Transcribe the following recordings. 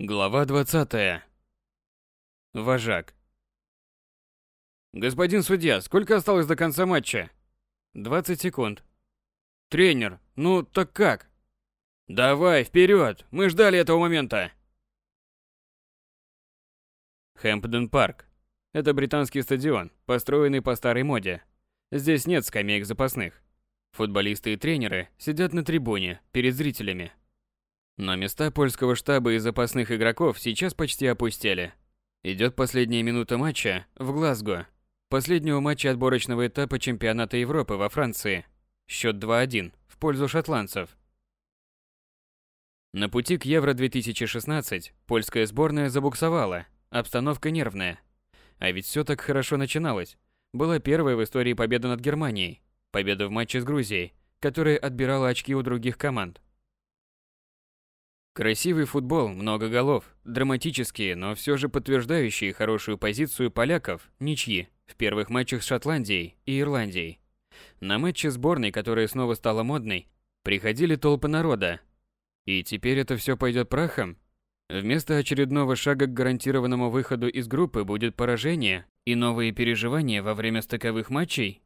Глава 20. Вожак. Господин судья, сколько осталось до конца матча? 20 секунд. Тренер, ну так как? Давай, вперед! Мы ждали этого момента. Хэмпден Парк. Это британский стадион, построенный по старой моде. Здесь нет скамеек запасных. Футболисты и тренеры сидят на трибуне перед зрителями. Но места польского штаба и запасных игроков сейчас почти опустели. Идет последняя минута матча в Глазго. Последнего матча отборочного этапа чемпионата Европы во Франции. Счет 2-1 в пользу шотландцев. На пути к Евро-2016 польская сборная забуксовала. Обстановка нервная. А ведь все так хорошо начиналось. Была первая в истории победа над Германией. Победа в матче с Грузией, которая отбирала очки у других команд. Красивый футбол, много голов, драматические, но все же подтверждающие хорошую позицию поляков, ничьи, в первых матчах с Шотландией и Ирландией. На матче сборной, которая снова стала модной, приходили толпы народа. И теперь это все пойдет прахом? Вместо очередного шага к гарантированному выходу из группы будет поражение и новые переживания во время стыковых матчей?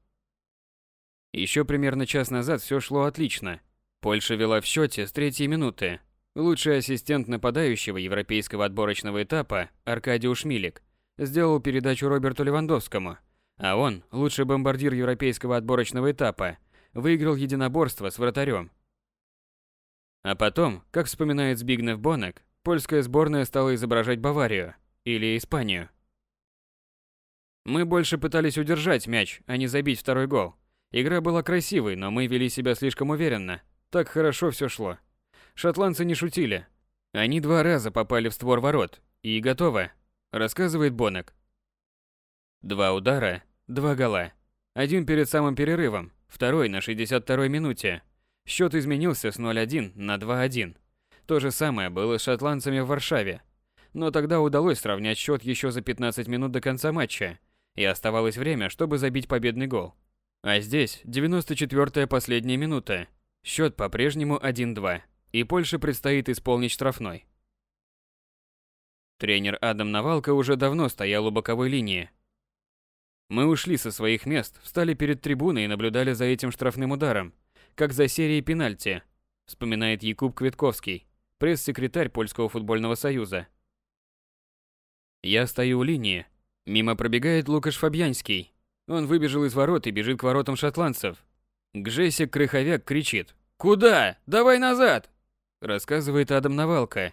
Еще примерно час назад все шло отлично. Польша вела в счете с третьей минуты, Лучший ассистент нападающего европейского отборочного этапа Аркадиуш Милик сделал передачу Роберту Левандовскому, а он, лучший бомбардир европейского отборочного этапа, выиграл единоборство с вратарем. А потом, как вспоминает Збигнев Бонек, польская сборная стала изображать Баварию или Испанию. Мы больше пытались удержать мяч, а не забить второй гол. Игра была красивой, но мы вели себя слишком уверенно. Так хорошо все шло. Шотландцы не шутили. Они два раза попали в створ ворот. И готово, рассказывает Бонок. Два удара, два гола. Один перед самым перерывом, второй на 62-й минуте. Счет изменился с 0-1 на 2-1. То же самое было с шотландцами в Варшаве. Но тогда удалось сравнять счет еще за 15 минут до конца матча, и оставалось время, чтобы забить победный гол. А здесь 94-я последняя минута. Счет по-прежнему 1-2 и Польше предстоит исполнить штрафной. Тренер Адам Навалка уже давно стоял у боковой линии. Мы ушли со своих мест, встали перед трибуной и наблюдали за этим штрафным ударом, как за серией пенальти, вспоминает Якуб Квитковский, пресс-секретарь Польского футбольного союза. Я стою у линии. Мимо пробегает Лукаш Фабьянский. Он выбежал из ворот и бежит к воротам шотландцев. Гжесик Крыховяк кричит. «Куда? Давай назад!» Рассказывает Адам Навалка.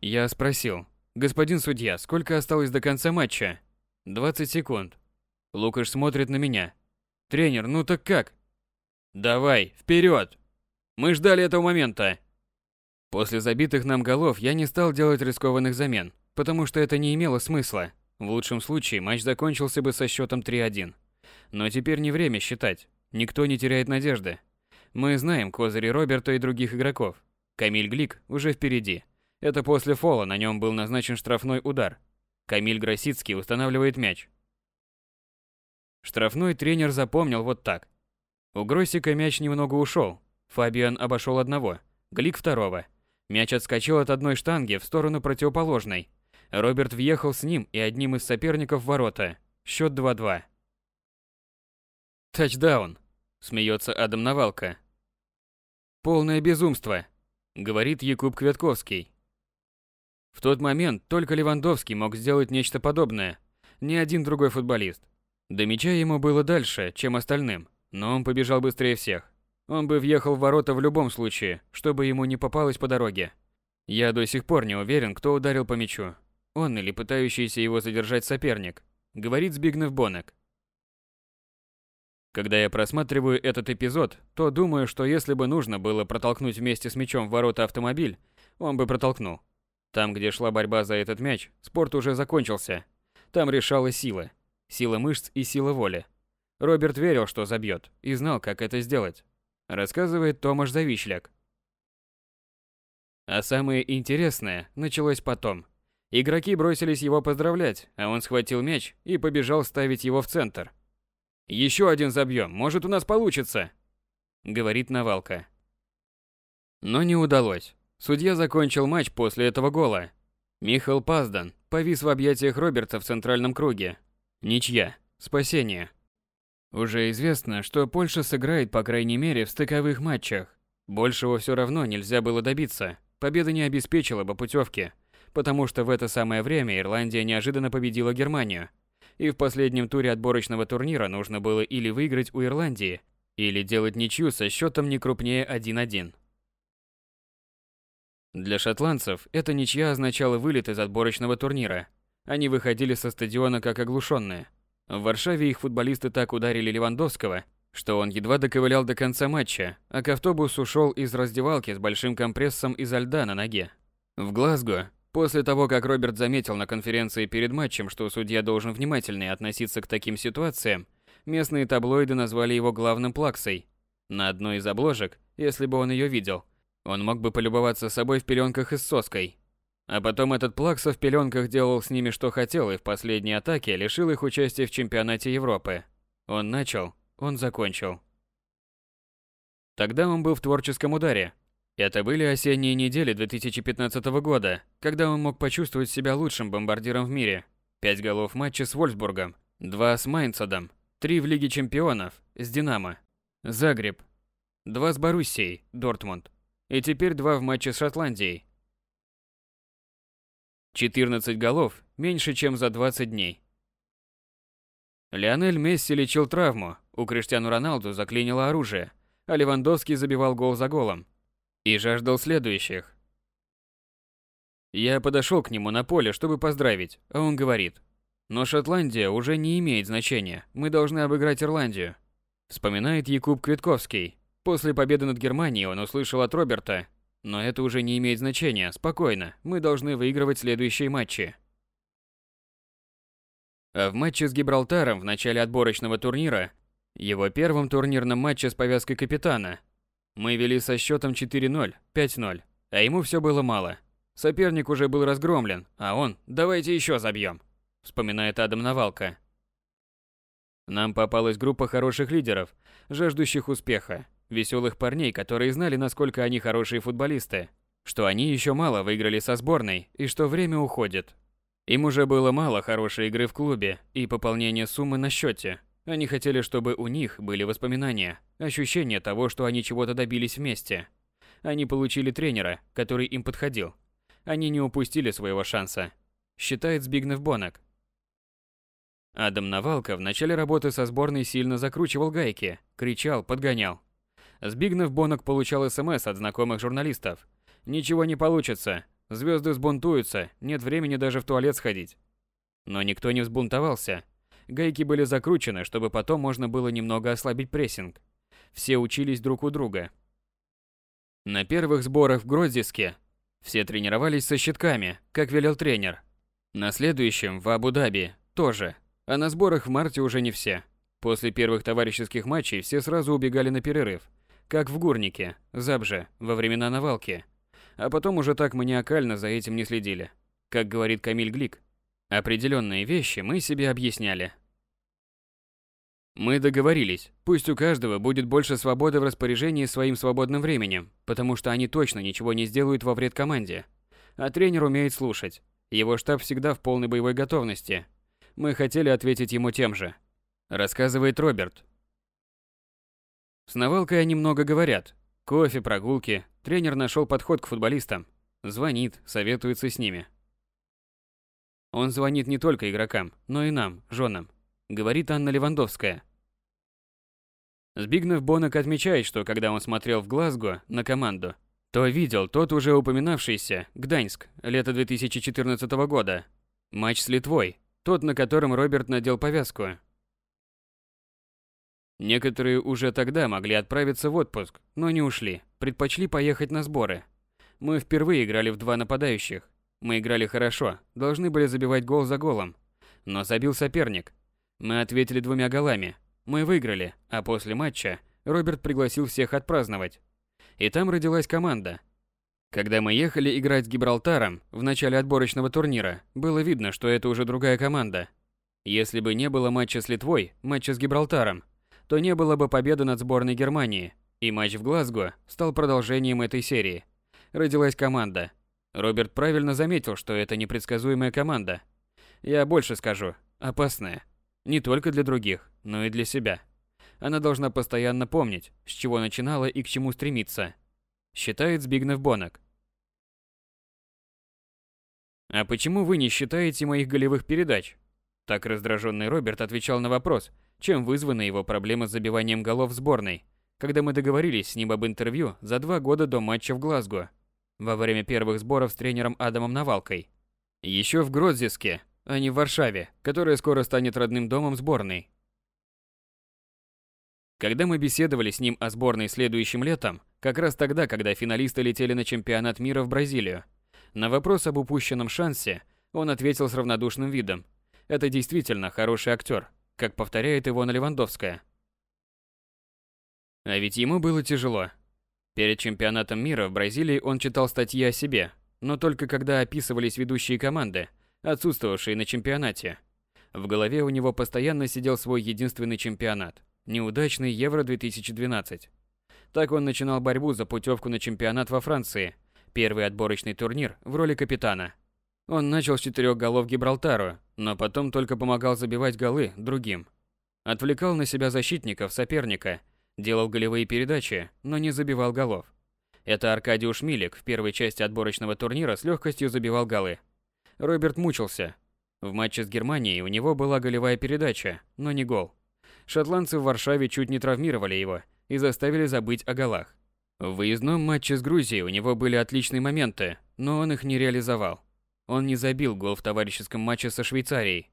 Я спросил. Господин судья, сколько осталось до конца матча? 20 секунд. Лукаш смотрит на меня. Тренер, ну так как? Давай, вперед! Мы ждали этого момента. После забитых нам голов я не стал делать рискованных замен, потому что это не имело смысла. В лучшем случае матч закончился бы со счетом 3-1. Но теперь не время считать. Никто не теряет надежды. Мы знаем козыри Роберта и других игроков. Камиль Глик уже впереди. Это после фола на нем был назначен штрафной удар. Камиль Гросицкий устанавливает мяч. Штрафной тренер запомнил вот так. У Гроссика мяч немного ушел. Фабиан обошел одного, Глик второго. Мяч отскочил от одной штанги в сторону противоположной. Роберт въехал с ним и одним из соперников в ворота. Счет 2-2. Тачдаун, смеется Адам Навалка. Полное безумство говорит Якуб Квятковский. В тот момент только Левандовский мог сделать нечто подобное, ни один другой футболист. До мяча ему было дальше, чем остальным, но он побежал быстрее всех. Он бы въехал в ворота в любом случае, чтобы ему не попалось по дороге. Я до сих пор не уверен, кто ударил по мячу. Он или пытающийся его задержать соперник, говорит Збигнев Бонек. Когда я просматриваю этот эпизод, то думаю, что если бы нужно было протолкнуть вместе с мячом в ворота автомобиль, он бы протолкнул. Там, где шла борьба за этот мяч, спорт уже закончился. Там решала сила. Сила мышц и сила воли. Роберт верил, что забьет, и знал, как это сделать. Рассказывает Томаш Завишляк. А самое интересное началось потом. Игроки бросились его поздравлять, а он схватил мяч и побежал ставить его в центр – еще один забьем, может у нас получится, говорит Навалка. Но не удалось. Судья закончил матч после этого гола. Михал Паздан повис в объятиях Роберта в центральном круге. Ничья. Спасение. Уже известно, что Польша сыграет по крайней мере в стыковых матчах. Большего все равно нельзя было добиться. Победа не обеспечила бы путевки, потому что в это самое время Ирландия неожиданно победила Германию. И в последнем туре отборочного турнира нужно было или выиграть у Ирландии, или делать ничью со счетом не крупнее 1-1. Для шотландцев эта ничья означала вылет из отборочного турнира. Они выходили со стадиона как оглушенные. В Варшаве их футболисты так ударили Левандовского, что он едва доковылял до конца матча, а к автобусу шел из раздевалки с большим компрессом изо льда на ноге. В Глазго, после того, как Роберт заметил на конференции перед матчем, что судья должен внимательнее относиться к таким ситуациям, местные таблоиды назвали его главным плаксой. На одной из обложек, если бы он ее видел, он мог бы полюбоваться собой в пеленках и с соской. А потом этот плакса в пеленках делал с ними что хотел и в последней атаке лишил их участия в чемпионате Европы. Он начал, он закончил. Тогда он был в творческом ударе. Это были осенние недели 2015 года, когда он мог почувствовать себя лучшим бомбардиром в мире. Пять голов в матче с Вольсбургом, два с Майнцедом, три в Лиге чемпионов с Динамо, Загреб, два с Боруссией, Дортмунд, и теперь два в матче с Шотландией. 14 голов меньше, чем за 20 дней. Лионель Месси лечил травму, у Криштиану Роналду заклинило оружие, а Левандовский забивал гол за голом. И жаждал следующих. Я подошел к нему на поле, чтобы поздравить, а он говорит. Но Шотландия уже не имеет значения, мы должны обыграть Ирландию. Вспоминает Якуб Квитковский. После победы над Германией он услышал от Роберта. Но это уже не имеет значения, спокойно, мы должны выигрывать следующие матчи. А в матче с Гибралтаром в начале отборочного турнира, его первом турнирном матче с повязкой капитана, мы вели со счетом 4-0, 5-0, а ему все было мало. Соперник уже был разгромлен, а он «давайте еще забьем», вспоминает Адам Навалка. Нам попалась группа хороших лидеров, жаждущих успеха, веселых парней, которые знали, насколько они хорошие футболисты, что они еще мало выиграли со сборной и что время уходит. Им уже было мало хорошей игры в клубе и пополнения суммы на счете. Они хотели, чтобы у них были воспоминания, ощущение того, что они чего-то добились вместе. Они получили тренера, который им подходил. Они не упустили своего шанса, считает Збигнев Бонок. Адам Навалка в начале работы со сборной сильно закручивал гайки, кричал, подгонял. Збигнев Бонок получал СМС от знакомых журналистов. «Ничего не получится, Звезды сбунтуются, нет времени даже в туалет сходить. Но никто не взбунтовался. Гайки были закручены, чтобы потом можно было немного ослабить прессинг. Все учились друг у друга. На первых сборах в Гродзиске все тренировались со щитками, как велел тренер. На следующем, в Абу-Даби, тоже. А на сборах в марте уже не все. После первых товарищеских матчей все сразу убегали на перерыв. Как в Гурнике, Забже, во времена Навалки – а потом уже так маниакально за этим не следили. Как говорит Камиль Глик, определенные вещи мы себе объясняли. Мы договорились, пусть у каждого будет больше свободы в распоряжении своим свободным временем, потому что они точно ничего не сделают во вред команде. А тренер умеет слушать. Его штаб всегда в полной боевой готовности. Мы хотели ответить ему тем же. Рассказывает Роберт. С Навалкой они много говорят. Кофе, прогулки, Тренер нашел подход к футболистам. Звонит, советуется с ними. Он звонит не только игрокам, но и нам, женам, говорит Анна Левандовская. Збигнев Бонок отмечает, что когда он смотрел в Глазго на команду, то видел тот уже упоминавшийся Гданьск, лето 2014 года. Матч с Литвой, тот, на котором Роберт надел повязку, Некоторые уже тогда могли отправиться в отпуск, но не ушли, предпочли поехать на сборы. Мы впервые играли в два нападающих. Мы играли хорошо, должны были забивать гол за голом. Но забил соперник. Мы ответили двумя голами. Мы выиграли, а после матча Роберт пригласил всех отпраздновать. И там родилась команда. Когда мы ехали играть с Гибралтаром в начале отборочного турнира, было видно, что это уже другая команда. Если бы не было матча с Литвой, матча с Гибралтаром, то не было бы победы над сборной Германии, и матч в Глазго стал продолжением этой серии. Родилась команда. Роберт правильно заметил, что это непредсказуемая команда. Я больше скажу, опасная. Не только для других, но и для себя. Она должна постоянно помнить, с чего начинала и к чему стремиться. Считает Збигнев Бонок. «А почему вы не считаете моих голевых передач?» Так раздраженный Роберт отвечал на вопрос, чем вызвана его проблема с забиванием голов в сборной, когда мы договорились с ним об интервью за два года до матча в Глазго, во время первых сборов с тренером Адамом Навалкой. Еще в Гродзиске, а не в Варшаве, которая скоро станет родным домом сборной. Когда мы беседовали с ним о сборной следующим летом, как раз тогда, когда финалисты летели на чемпионат мира в Бразилию, на вопрос об упущенном шансе он ответил с равнодушным видом. Это действительно хороший актер, как повторяет Ивона Левандовская. А ведь ему было тяжело. Перед чемпионатом мира в Бразилии он читал статьи о себе, но только когда описывались ведущие команды, отсутствовавшие на чемпионате. В голове у него постоянно сидел свой единственный чемпионат – неудачный Евро-2012. Так он начинал борьбу за путевку на чемпионат во Франции – Первый отборочный турнир в роли капитана. Он начал с четырех голов Гибралтару, но потом только помогал забивать голы другим. Отвлекал на себя защитников соперника, делал голевые передачи, но не забивал голов. Это Аркадиуш Милик в первой части отборочного турнира с легкостью забивал голы. Роберт мучился. В матче с Германией у него была голевая передача, но не гол. Шотландцы в Варшаве чуть не травмировали его и заставили забыть о голах. В выездном матче с Грузией у него были отличные моменты, но он их не реализовал. Он не забил гол в товарищеском матче со Швейцарией.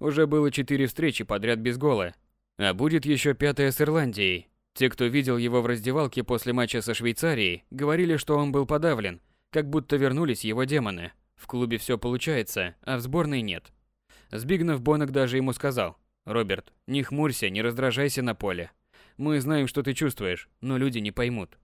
Уже было четыре встречи подряд без гола, а будет еще пятая с Ирландией. Те, кто видел его в раздевалке после матча со Швейцарией, говорили, что он был подавлен, как будто вернулись его демоны. В клубе все получается, а в сборной нет. Збигнев Бонок даже ему сказал, «Роберт, не хмурься, не раздражайся на поле. Мы знаем, что ты чувствуешь, но люди не поймут».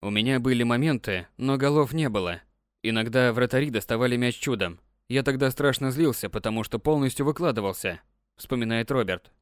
У меня были моменты, но голов не было. Иногда вратари доставали мяч чудом. Я тогда страшно злился, потому что полностью выкладывался, вспоминает Роберт.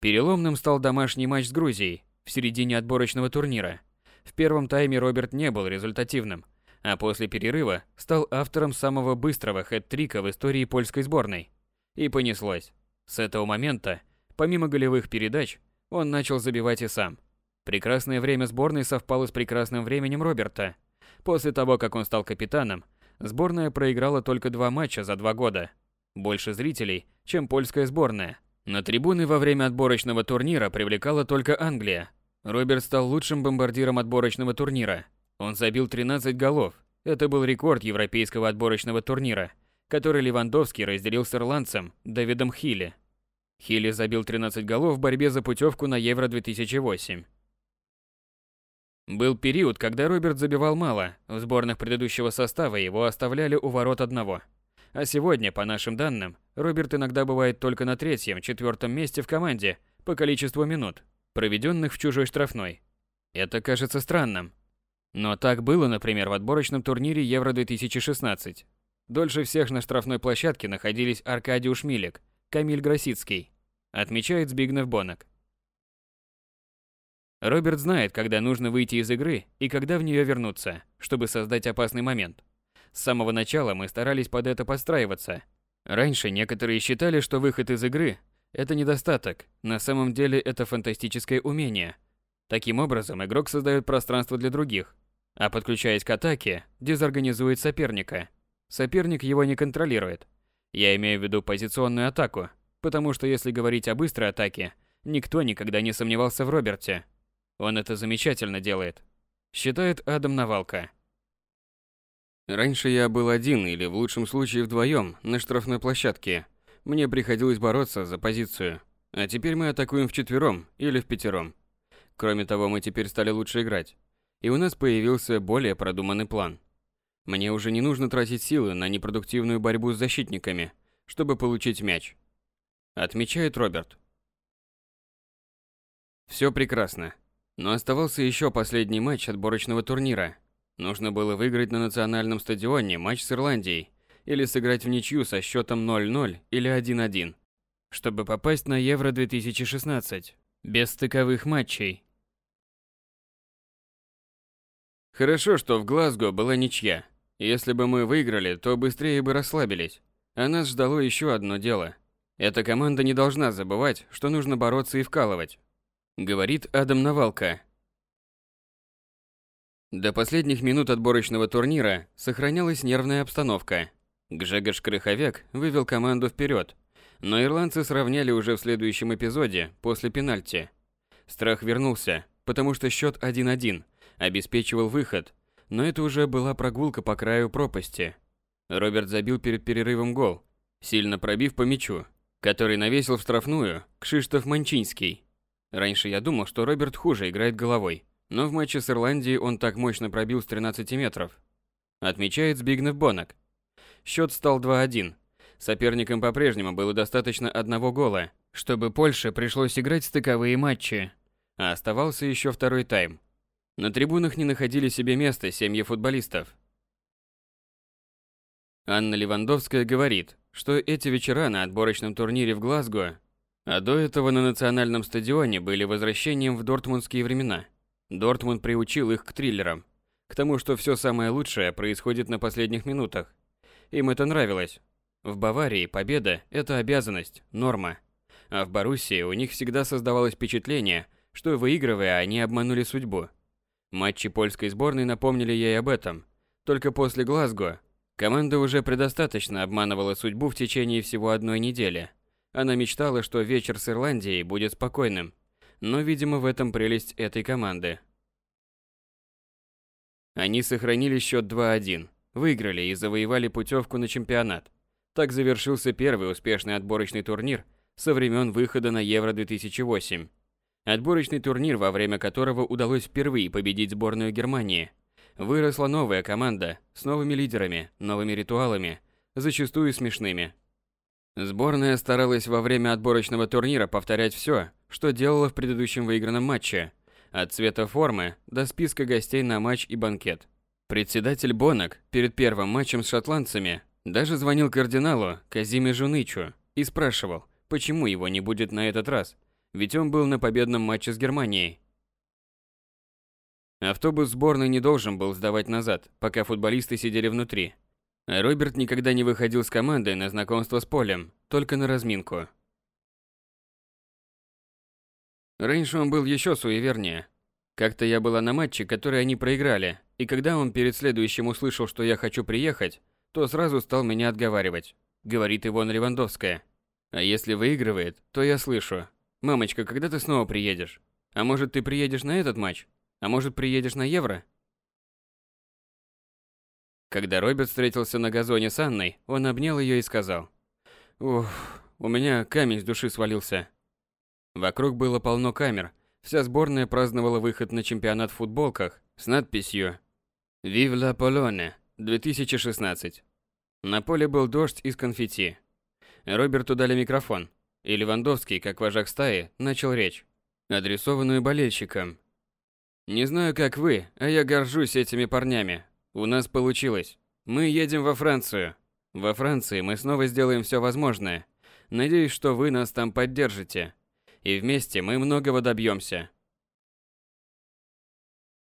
Переломным стал домашний матч с Грузией в середине отборочного турнира. В первом тайме Роберт не был результативным, а после перерыва стал автором самого быстрого хэт-трика в истории польской сборной. И понеслось. С этого момента, помимо голевых передач, он начал забивать и сам – Прекрасное время сборной совпало с прекрасным временем Роберта. После того, как он стал капитаном, сборная проиграла только два матча за два года. Больше зрителей, чем польская сборная. На трибуны во время отборочного турнира привлекала только Англия. Роберт стал лучшим бомбардиром отборочного турнира. Он забил 13 голов. Это был рекорд европейского отборочного турнира, который Левандовский разделил с ирландцем Давидом Хилли. Хилли забил 13 голов в борьбе за путевку на Евро-2008. Был период, когда Роберт забивал мало, в сборных предыдущего состава его оставляли у ворот одного. А сегодня, по нашим данным, Роберт иногда бывает только на третьем, четвертом месте в команде по количеству минут, проведенных в чужой штрафной. Это кажется странным. Но так было, например, в отборочном турнире Евро-2016. Дольше всех на штрафной площадке находились Аркадиуш Милик, Камиль Гросицкий, отмечает Збигнев Бонок. Роберт знает, когда нужно выйти из игры и когда в нее вернуться, чтобы создать опасный момент. С самого начала мы старались под это подстраиваться. Раньше некоторые считали, что выход из игры – это недостаток, на самом деле это фантастическое умение. Таким образом, игрок создает пространство для других, а подключаясь к атаке, дезорганизует соперника. Соперник его не контролирует. Я имею в виду позиционную атаку, потому что если говорить о быстрой атаке, никто никогда не сомневался в Роберте. Он это замечательно делает. Считает Адам Навалка. Раньше я был один или в лучшем случае вдвоем на штрафной площадке. Мне приходилось бороться за позицию. А теперь мы атакуем вчетвером или в пятером. Кроме того, мы теперь стали лучше играть. И у нас появился более продуманный план. Мне уже не нужно тратить силы на непродуктивную борьбу с защитниками, чтобы получить мяч. Отмечает Роберт. Все прекрасно. Но оставался еще последний матч отборочного турнира. Нужно было выиграть на национальном стадионе матч с Ирландией или сыграть в ничью со счетом 0-0 или 1-1, чтобы попасть на Евро-2016 без стыковых матчей. Хорошо, что в Глазго была ничья. Если бы мы выиграли, то быстрее бы расслабились. А нас ждало еще одно дело. Эта команда не должна забывать, что нужно бороться и вкалывать. Говорит Адам Навалка. До последних минут отборочного турнира сохранялась нервная обстановка. Гжегош Крыховяк вывел команду вперед, но ирландцы сравняли уже в следующем эпизоде после пенальти. Страх вернулся, потому что счет 1-1 обеспечивал выход, но это уже была прогулка по краю пропасти. Роберт забил перед перерывом гол, сильно пробив по мячу, который навесил в штрафную Кшиштоф Манчинский. Раньше я думал, что Роберт хуже играет головой, но в матче с Ирландией он так мощно пробил с 13 метров. Отмечает Збигнев Бонок. Счет стал 2-1. Соперникам по-прежнему было достаточно одного гола, чтобы Польше пришлось играть стыковые матчи. А оставался еще второй тайм. На трибунах не находили себе места семьи футболистов. Анна Левандовская говорит, что эти вечера на отборочном турнире в Глазго, а до этого на национальном стадионе были возвращением в дортмундские времена. Дортмунд приучил их к триллерам, к тому, что все самое лучшее происходит на последних минутах. Им это нравилось. В Баварии победа – это обязанность, норма. А в Боруссии у них всегда создавалось впечатление, что выигрывая, они обманули судьбу. Матчи польской сборной напомнили ей об этом. Только после Глазго команда уже предостаточно обманывала судьбу в течение всего одной недели. Она мечтала, что вечер с Ирландией будет спокойным, но, видимо, в этом прелесть этой команды. Они сохранили счет 2-1, выиграли и завоевали путевку на чемпионат. Так завершился первый успешный отборочный турнир со времен выхода на Евро-2008. Отборочный турнир, во время которого удалось впервые победить сборную Германии. Выросла новая команда с новыми лидерами, новыми ритуалами, зачастую смешными. Сборная старалась во время отборочного турнира повторять все, что делала в предыдущем выигранном матче, от цвета формы до списка гостей на матч и банкет. Председатель Бонок перед первым матчем с шотландцами даже звонил кардиналу Казиме Жунычу и спрашивал, почему его не будет на этот раз, ведь он был на победном матче с Германией. Автобус сборной не должен был сдавать назад, пока футболисты сидели внутри. А Роберт никогда не выходил с командой на знакомство с полем, только на разминку. Раньше он был еще суевернее. Как-то я была на матче, который они проиграли, и когда он перед следующим услышал, что я хочу приехать, то сразу стал меня отговаривать, говорит Ивона Левандовская. А если выигрывает, то я слышу. Мамочка, когда ты снова приедешь? А может ты приедешь на этот матч? А может приедешь на Евро? Когда Роберт встретился на газоне с Анной, он обнял ее и сказал. «Ух, у меня камень с души свалился. Вокруг было полно камер. Вся сборная праздновала выход на чемпионат в футболках с надписью «Vive la Pologne 2016». На поле был дождь из конфетти. Роберту дали микрофон, и Левандовский, как вожак стаи, начал речь, адресованную болельщикам. «Не знаю, как вы, а я горжусь этими парнями. У нас получилось. Мы едем во Францию. Во Франции мы снова сделаем все возможное. Надеюсь, что вы нас там поддержите и вместе мы многого добьемся.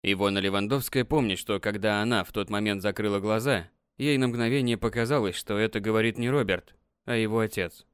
Ивона Левандовская помнит, что когда она в тот момент закрыла глаза, ей на мгновение показалось, что это говорит не Роберт, а его отец.